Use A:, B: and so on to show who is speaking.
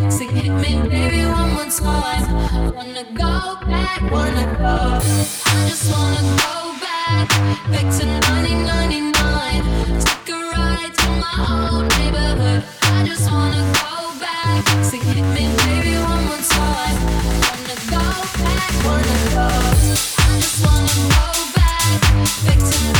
A: Me, baby, one more time. Wanna go back, wanna go. I just wanna go back, back to 1999. Take a ride to my old neighborhood. I just wanna go back. Me, baby, one more time. Wanna go back, wanna go. I just wanna go back, back to